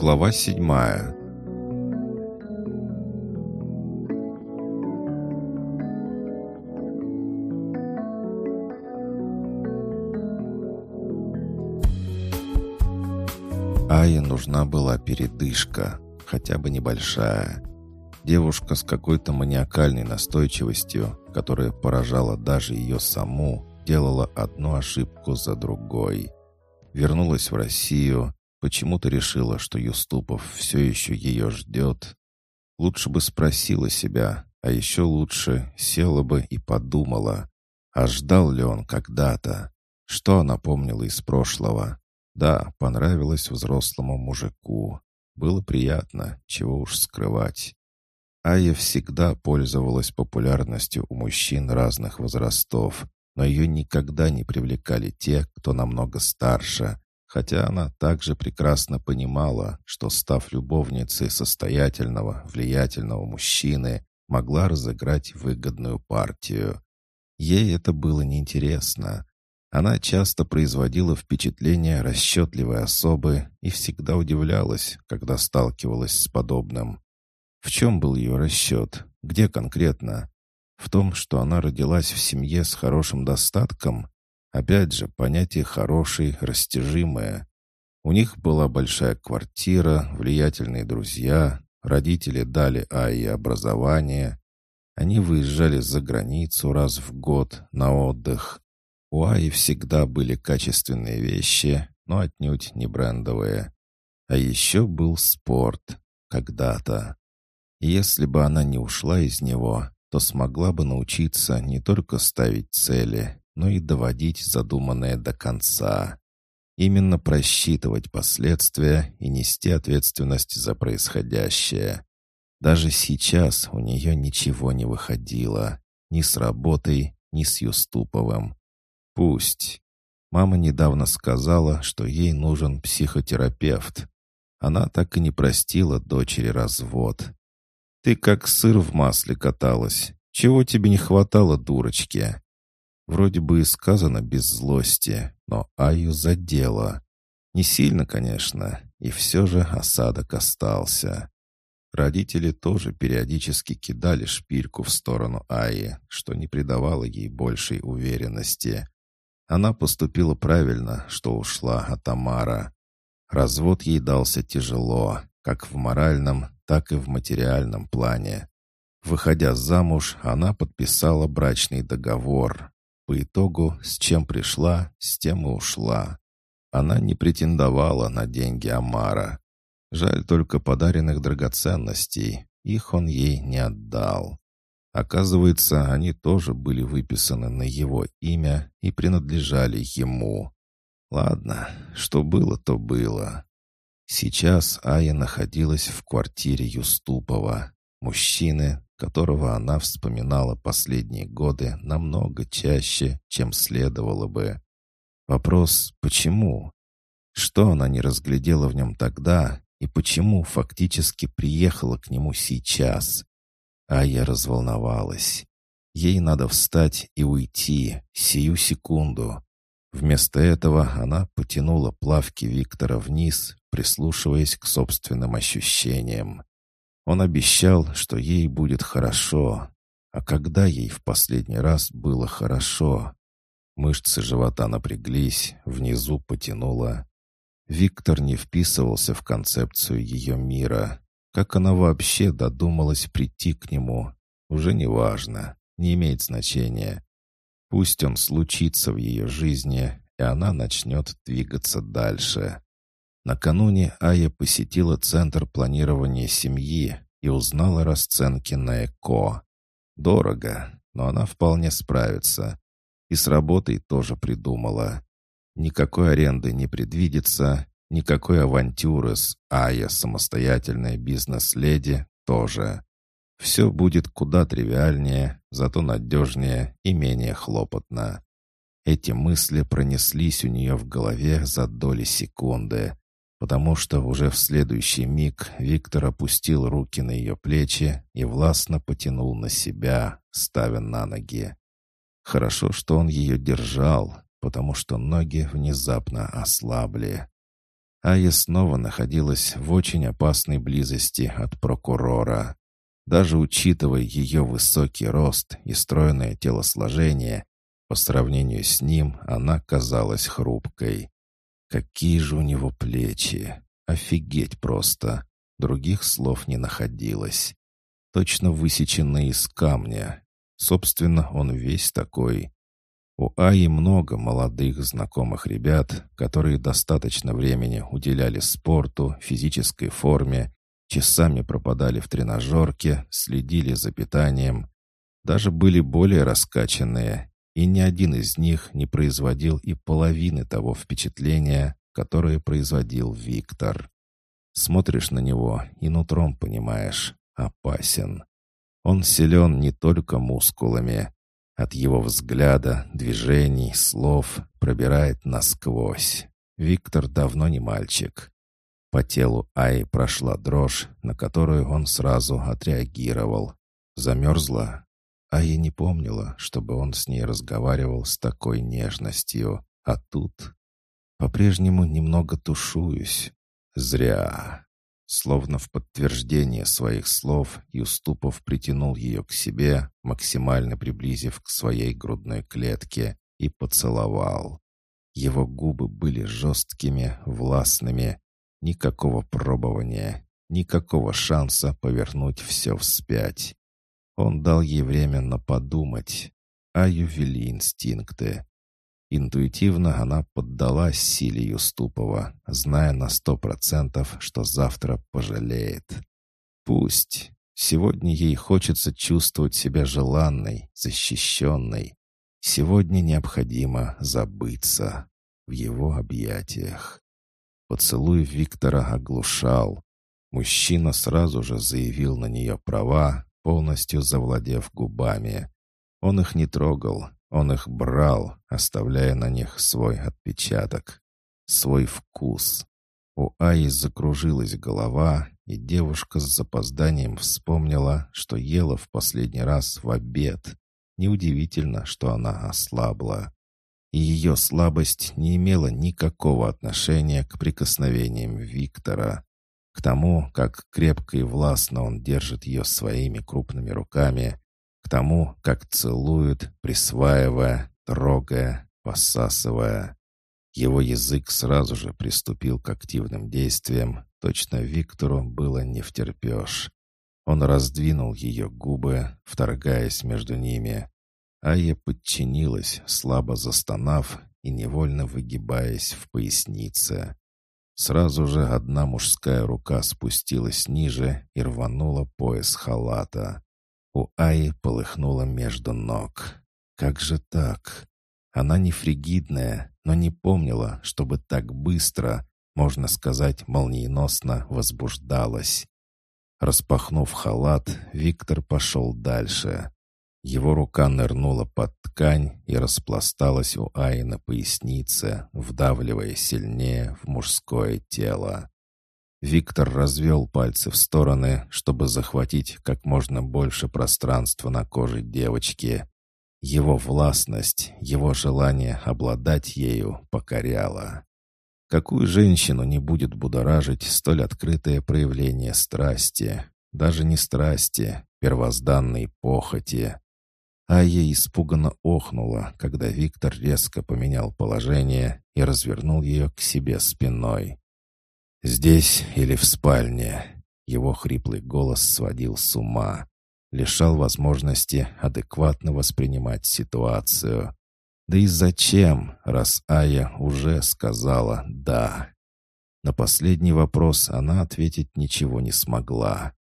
Глава седьмая Ае нужна была передышка, хотя бы небольшая. Девушка с какой-то маниакальной настойчивостью, которая поражала даже ее саму, делала одну ошибку за другой. Вернулась в Россию, почему-то решила, что Юступов все еще ее ждет. Лучше бы спросила себя, а еще лучше села бы и подумала, а ждал ли он когда-то? Что она помнила из прошлого? Да, понравилось взрослому мужику. Было приятно, чего уж скрывать. Ая всегда пользовалась популярностью у мужчин разных возрастов, но ее никогда не привлекали те, кто намного старше, хотя она также прекрасно понимала, что, став любовницей состоятельного, влиятельного мужчины, могла разыграть выгодную партию. Ей это было неинтересно. Она часто производила впечатление расчетливой особы и всегда удивлялась, когда сталкивалась с подобным. В чем был ее расчет? Где конкретно? В том, что она родилась в семье с хорошим достатком, опять же, понятие «хороший» растяжимое. У них была большая квартира, влиятельные друзья, родители дали Айе образование. Они выезжали за границу раз в год на отдых. У Аи всегда были качественные вещи, но отнюдь не брендовые. А еще был спорт. Когда-то. Если бы она не ушла из него, то смогла бы научиться не только ставить цели, но и доводить задуманное до конца. Именно просчитывать последствия и нести ответственность за происходящее. Даже сейчас у нее ничего не выходило. Ни с работой, ни с Юступовым. Пусть. Мама недавно сказала, что ей нужен психотерапевт. Она так и не простила дочери развод. Ты как сыр в масле каталась. Чего тебе не хватало, дурочки?» Вроде бы и сказано без злости, но Аю задело. Не сильно, конечно, и все же осадок остался. Родители тоже периодически кидали шпильку в сторону Аи, что не придавало ей большей уверенности. Она поступила правильно, что ушла от Амара. Развод ей дался тяжело, как в моральном, так и в материальном плане. Выходя замуж, она подписала брачный договор. По итогу, с чем пришла, с тем и ушла. Она не претендовала на деньги Амара. Жаль только подаренных драгоценностей. Их он ей не отдал. Оказывается, они тоже были выписаны на его имя и принадлежали ему. Ладно, что было, то было. Сейчас Ая находилась в квартире Юступова, мужчины, которого она вспоминала последние годы намного чаще, чем следовало бы. Вопрос «почему?». Что она не разглядела в нем тогда и почему фактически приехала к нему сейчас? Ая разволновалась. Ей надо встать и уйти, сию секунду. Вместо этого она потянула плавки Виктора вниз, прислушиваясь к собственным ощущениям. Он обещал, что ей будет хорошо. А когда ей в последний раз было хорошо? Мышцы живота напряглись, внизу потянуло. Виктор не вписывался в концепцию ее мира. Как она вообще додумалась прийти к нему, уже не важно, не имеет значения. Пусть он случится в ее жизни, и она начнет двигаться дальше. Накануне Ая посетила Центр планирования семьи и узнала расценки на ЭКО. Дорого, но она вполне справится. И с работой тоже придумала. Никакой аренды не предвидится, никакой авантюры с Ая, самостоятельная бизнес-леди, тоже. Все будет куда тривиальнее, зато надежнее и менее хлопотно. Эти мысли пронеслись у нее в голове за доли секунды, потому что уже в следующий миг Виктор опустил руки на ее плечи и властно потянул на себя, ставя на ноги. Хорошо, что он ее держал, потому что ноги внезапно ослабли. Ая снова находилась в очень опасной близости от прокурора. Даже учитывая ее высокий рост и стройное телосложение, по сравнению с ним она казалась хрупкой. Какие же у него плечи! Офигеть просто! Других слов не находилось. Точно высеченный из камня. Собственно, он весь такой. У Аи много молодых знакомых ребят, которые достаточно времени уделяли спорту, физической форме, часами пропадали в тренажерке, следили за питанием. Даже были более раскачанные, и ни один из них не производил и половины того впечатления, которое производил Виктор. Смотришь на него и нутром понимаешь, опасен. Он силен не только мускулами, от его взгляда, движений, слов пробирает насквозь. Виктор давно не мальчик. По телу Аи прошла дрожь, на которую он сразу отреагировал. Замерзла. Ая не помнила, чтобы он с ней разговаривал с такой нежностью. А тут... По-прежнему немного тушуюсь. Зря. Словно в подтверждение своих слов, Юступов притянул ее к себе, максимально приблизив к своей грудной клетке, и поцеловал. Его губы были жесткими, властными. Никакого пробования, никакого шанса повернуть все вспять. Он дал ей время на подумать. Аю вели инстинкты. Интуитивно она поддалась силе Юступова, зная на сто процентов, что завтра пожалеет. Пусть. Сегодня ей хочется чувствовать себя желанной, защищенной. Сегодня необходимо забыться в его объятиях. Поцелуй Виктора оглушал. Мужчина сразу же заявил на нее права, полностью завладев губами. Он их не трогал, он их брал, оставляя на них свой отпечаток, свой вкус. У Аи закружилась голова, и девушка с запозданием вспомнила, что ела в последний раз в обед. Неудивительно, что она ослабла. И ее слабость не имела никакого отношения к прикосновениям Виктора. К тому, как крепко и властно он держит ее своими крупными руками, к тому, как целует, присваивая, трогая, посасывая. Его язык сразу же приступил к активным действиям, точно Виктору было не втерпешь. Он раздвинул ее губы, вторгаясь между ними. Ая подчинилась, слабо застонав и невольно выгибаясь в пояснице. Сразу же одна мужская рука спустилась ниже и рванула пояс халата. У Аи полыхнуло между ног. Как же так? Она не фригидная, но не помнила, чтобы так быстро, можно сказать, молниеносно возбуждалась. Распахнув халат, Виктор пошел дальше. Его рука нырнула под ткань и распласталась у Аи на пояснице, вдавливая сильнее в мужское тело. Виктор развел пальцы в стороны, чтобы захватить как можно больше пространства на коже девочки. Его властность, его желание обладать ею покоряло. Какую женщину не будет будоражить столь открытое проявление страсти? Даже не страсти, первозданной похоти. А ей испуганно охнула, когда Виктор резко поменял положение и развернул ее к себе спиной. «Здесь или в спальне?» Его хриплый голос сводил с ума, лишал возможности адекватно воспринимать ситуацию. Да и зачем, раз Ая уже сказала «да»? На последний вопрос она ответить ничего не смогла.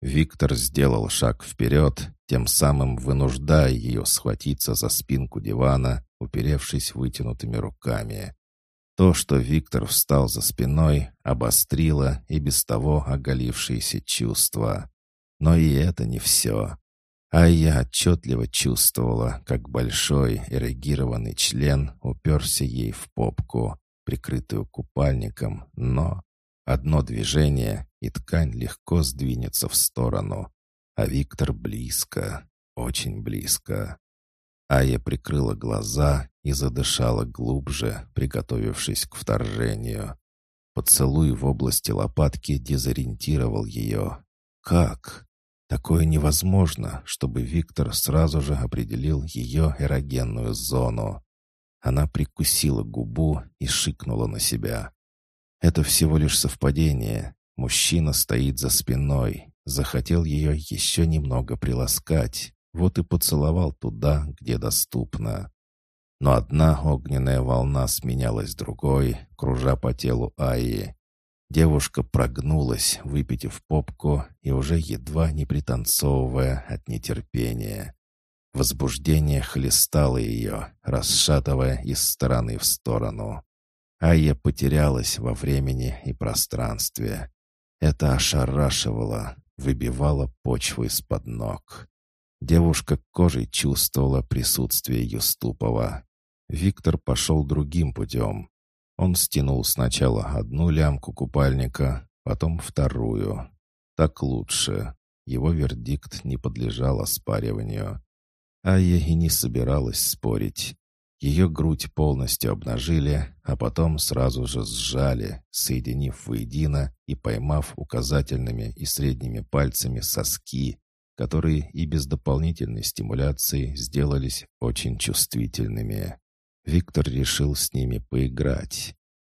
Виктор сделал шаг вперед, тем самым вынуждая ее схватиться за спинку дивана, уперевшись вытянутыми руками. То, что Виктор встал за спиной, обострило и без того оголившиеся чувства. Но и это не все. А я отчетливо чувствовала, как большой эрегированный член уперся ей в попку, прикрытую купальником, но одно движение, и ткань легко сдвинется в сторону. А Виктор близко, очень близко. Ая прикрыла глаза и задышала глубже, приготовившись к вторжению. Поцелуй в области лопатки дезориентировал ее. Как? Такое невозможно, чтобы Виктор сразу же определил ее эрогенную зону. Она прикусила губу и шикнула на себя. Это всего лишь совпадение. Мужчина стоит за спиной, захотел ее еще немного приласкать, вот и поцеловал туда, где доступно. Но одна огненная волна сменялась другой, кружа по телу Аи. Девушка прогнулась, выпитив попку и уже едва не пританцовывая от нетерпения. Возбуждение хлестало ее, расшатывая из стороны в сторону. Айя потерялась во времени и пространстве. Это ошарашивало, выбивало почву из-под ног. Девушка кожей чувствовала присутствие Юступова. Виктор пошел другим путем. Он стянул сначала одну лямку купальника, потом вторую. Так лучше. Его вердикт не подлежал оспариванию. А я и не собиралась спорить. Ее грудь полностью обнажили, а потом сразу же сжали, соединив воедино и поймав указательными и средними пальцами соски, которые и без дополнительной стимуляции сделались очень чувствительными. Виктор решил с ними поиграть.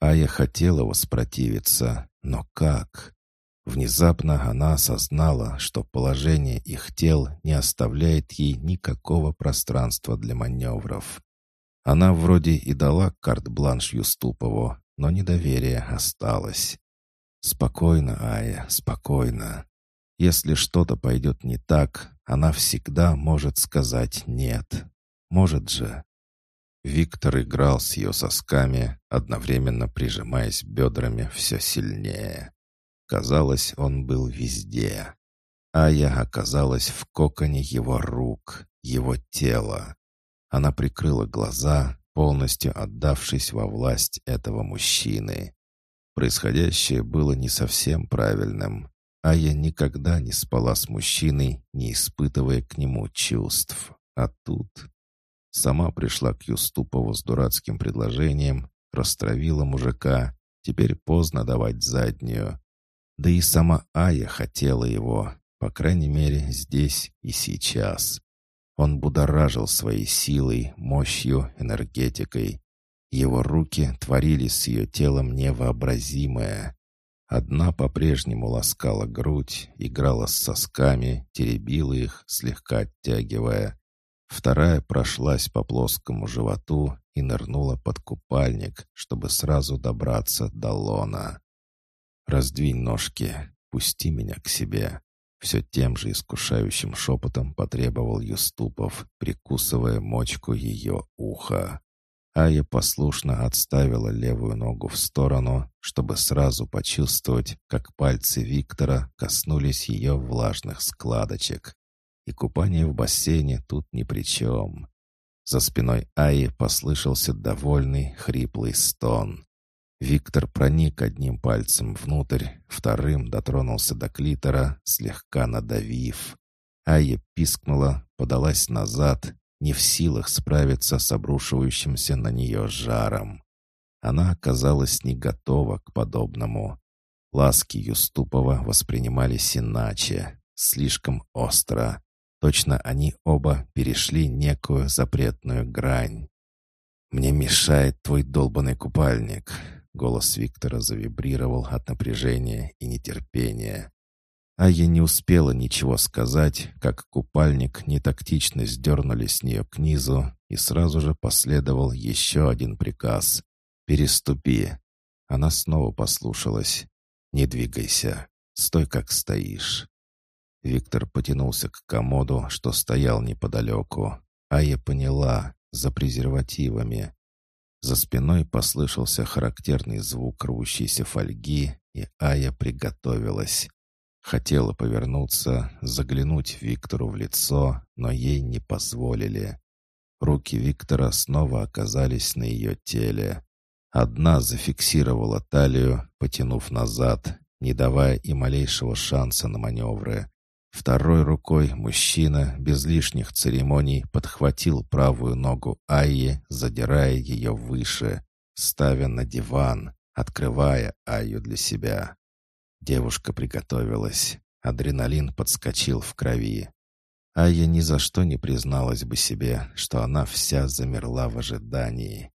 А я хотела воспротивиться, но как? Внезапно она осознала, что положение их тел не оставляет ей никакого пространства для маневров. Она вроде и дала карт-бланш Юступову, но недоверие осталось. «Спокойно, Ая, спокойно. Если что-то пойдет не так, она всегда может сказать «нет». Может же. Виктор играл с ее сосками, одновременно прижимаясь бедрами все сильнее. Казалось, он был везде. А я оказалась в коконе его рук, его тела. Она прикрыла глаза, полностью отдавшись во власть этого мужчины. Происходящее было не совсем правильным, а я никогда не спала с мужчиной, не испытывая к нему чувств. А тут Сама пришла к Юступову с дурацким предложением, растравила мужика, теперь поздно давать заднюю. Да и сама Ая хотела его, по крайней мере, здесь и сейчас. Он будоражил своей силой, мощью, энергетикой. Его руки творили с ее телом невообразимое. Одна по-прежнему ласкала грудь, играла с сосками, теребила их, слегка оттягивая. Вторая прошлась по плоскому животу и нырнула под купальник, чтобы сразу добраться до лона. «Раздвинь ножки, пусти меня к себе», — все тем же искушающим шепотом потребовал Юступов, прикусывая мочку ее уха. Ая послушно отставила левую ногу в сторону, чтобы сразу почувствовать, как пальцы Виктора коснулись ее влажных складочек и купание в бассейне тут ни при чем. За спиной Аи послышался довольный хриплый стон. Виктор проник одним пальцем внутрь, вторым дотронулся до клитора, слегка надавив. Ая пискнула, подалась назад, не в силах справиться с обрушивающимся на нее жаром. Она оказалась не готова к подобному. Ласки Юступова воспринимались иначе, слишком остро. Точно они оба перешли некую запретную грань. «Мне мешает твой долбанный купальник», — голос Виктора завибрировал от напряжения и нетерпения. А я не успела ничего сказать, как купальник нетактично сдернули с нее к низу, и сразу же последовал еще один приказ. «Переступи». Она снова послушалась. «Не двигайся. Стой, как стоишь». Виктор потянулся к комоду, что стоял неподалеку. А я поняла, за презервативами. За спиной послышался характерный звук рвущейся фольги, и Ая приготовилась. Хотела повернуться, заглянуть Виктору в лицо, но ей не позволили. Руки Виктора снова оказались на ее теле. Одна зафиксировала талию, потянув назад, не давая и малейшего шанса на маневры. Второй рукой мужчина без лишних церемоний подхватил правую ногу Айи, задирая ее выше, ставя на диван, открывая Айю для себя. Девушка приготовилась. Адреналин подскочил в крови. Айя ни за что не призналась бы себе, что она вся замерла в ожидании.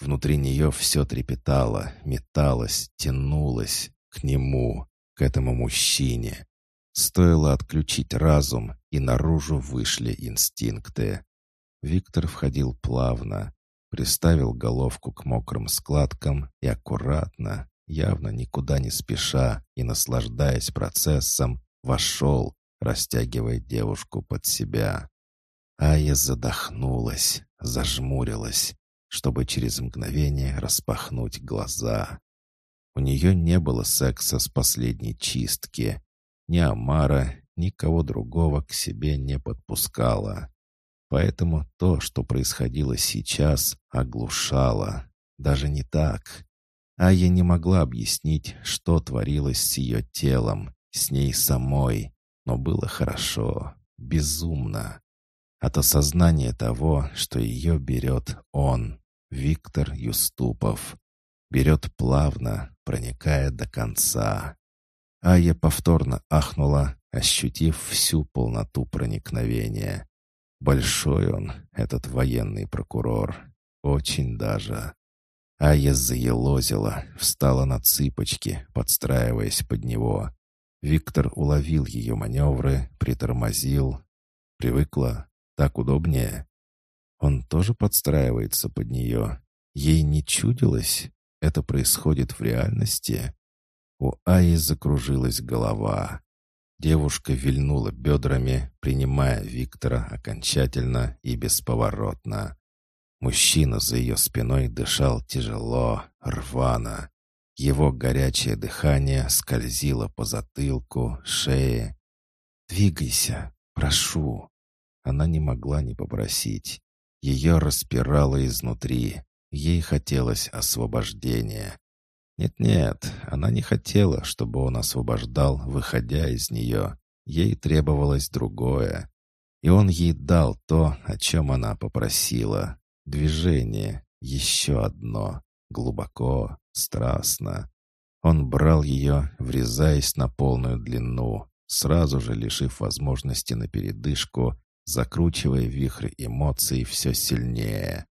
Внутри нее все трепетало, металось, тянулось к нему, к этому мужчине. Стоило отключить разум, и наружу вышли инстинкты. Виктор входил плавно, приставил головку к мокрым складкам и аккуратно, явно никуда не спеша и наслаждаясь процессом, вошел, растягивая девушку под себя. Ая задохнулась, зажмурилась, чтобы через мгновение распахнуть глаза. У нее не было секса с последней чистки. Ни Амара, никого другого к себе не подпускала. Поэтому то, что происходило сейчас, оглушало. Даже не так. А я не могла объяснить, что творилось с ее телом, с ней самой. Но было хорошо, безумно. От осознания того, что ее берет он, Виктор Юступов. Берет плавно, проникая до конца. А я повторно ахнула, ощутив всю полноту проникновения. Большой он, этот военный прокурор. Очень даже. Ая заелозила, встала на цыпочки, подстраиваясь под него. Виктор уловил ее маневры, притормозил. Привыкла. Так удобнее. Он тоже подстраивается под нее. Ей не чудилось? Это происходит в реальности? У Аи закружилась голова. Девушка вильнула бедрами, принимая Виктора окончательно и бесповоротно. Мужчина за ее спиной дышал тяжело, рвано. Его горячее дыхание скользило по затылку, шее. «Двигайся, прошу!» Она не могла не попросить. Ее распирало изнутри. Ей хотелось освобождения. Нет-нет, она не хотела, чтобы он освобождал, выходя из нее. Ей требовалось другое. И он ей дал то, о чем она попросила. Движение, еще одно, глубоко, страстно. Он брал ее, врезаясь на полную длину, сразу же лишив возможности на передышку, закручивая вихрь эмоций все сильнее.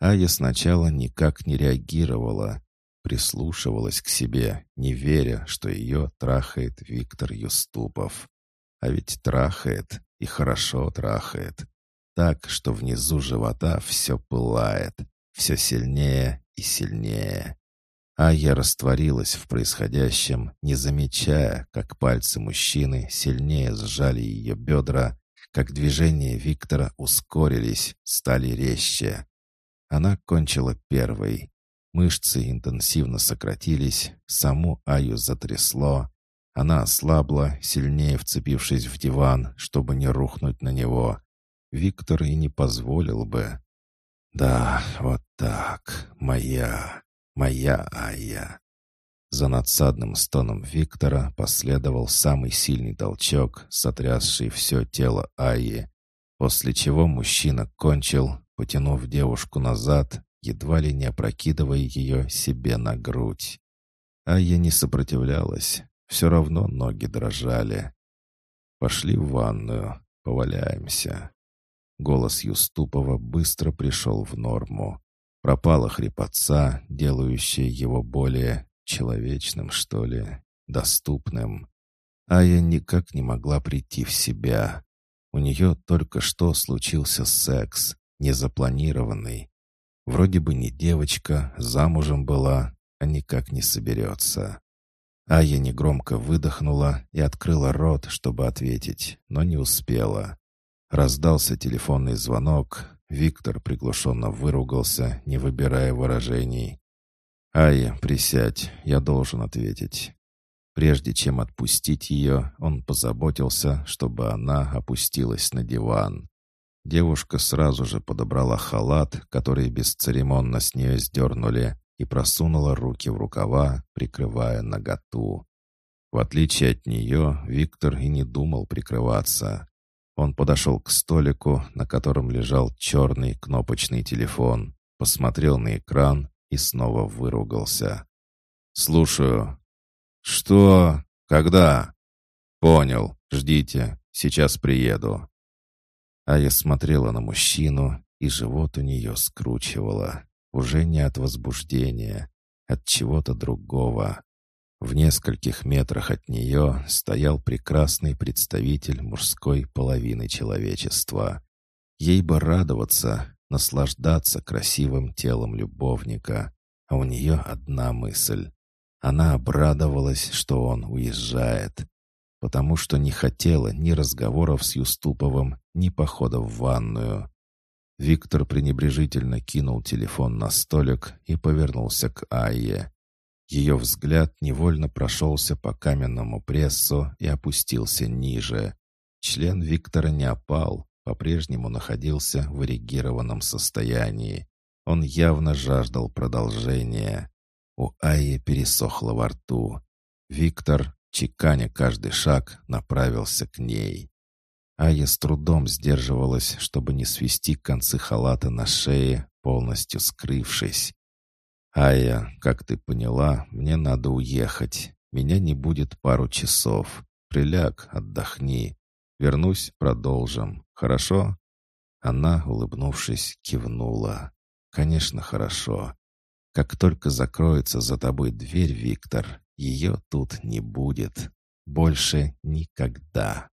Ая сначала никак не реагировала, Прислушивалась к себе, не веря, что ее трахает Виктор Юступов. А ведь трахает, и хорошо трахает. Так, что внизу живота все пылает, все сильнее и сильнее. А я растворилась в происходящем, не замечая, как пальцы мужчины сильнее сжали ее бедра, как движения Виктора ускорились, стали резче. Она кончила первой, Мышцы интенсивно сократились, саму Аю затрясло. Она ослабла, сильнее вцепившись в диван, чтобы не рухнуть на него. Виктор и не позволил бы. «Да, вот так. Моя. Моя Ая». За надсадным стоном Виктора последовал самый сильный толчок, сотрясший все тело Аи, после чего мужчина кончил, потянув девушку назад едва ли не опрокидывая ее себе на грудь. А я не сопротивлялась, все равно ноги дрожали. «Пошли в ванную, поваляемся». Голос Юступова быстро пришел в норму. Пропала хрипотца, делающая его более человечным, что ли, доступным. А я никак не могла прийти в себя. У нее только что случился секс, незапланированный, Вроде бы не девочка, замужем была, а никак не соберется. А я негромко выдохнула и открыла рот, чтобы ответить, но не успела. Раздался телефонный звонок. Виктор приглушенно выругался, не выбирая выражений. «Айя, присядь, я должен ответить». Прежде чем отпустить ее, он позаботился, чтобы она опустилась на диван. Девушка сразу же подобрала халат, который бесцеремонно с нее сдернули, и просунула руки в рукава, прикрывая наготу. В отличие от нее, Виктор и не думал прикрываться. Он подошел к столику, на котором лежал черный кнопочный телефон, посмотрел на экран и снова выругался. «Слушаю». «Что? Когда?» «Понял. Ждите. Сейчас приеду». А я смотрела на мужчину, и живот у нее скручивало. Уже не от возбуждения, от чего-то другого. В нескольких метрах от нее стоял прекрасный представитель мужской половины человечества. Ей бы радоваться, наслаждаться красивым телом любовника, а у нее одна мысль. Она обрадовалась, что он уезжает, потому что не хотела ни разговоров с Юступовым, ни похода в ванную. Виктор пренебрежительно кинул телефон на столик и повернулся к Айе. Ее взгляд невольно прошелся по каменному прессу и опустился ниже. Член Виктора не опал, по-прежнему находился в эрегированном состоянии. Он явно жаждал продолжения. У Айи пересохло во рту. Виктор, чеканя каждый шаг, направился к ней. Ая с трудом сдерживалась, чтобы не свести концы халата на шее, полностью скрывшись. «Ая, как ты поняла, мне надо уехать. Меня не будет пару часов. Приляг, отдохни. Вернусь, продолжим. Хорошо?» Она, улыбнувшись, кивнула. «Конечно, хорошо. Как только закроется за тобой дверь, Виктор, ее тут не будет. Больше никогда».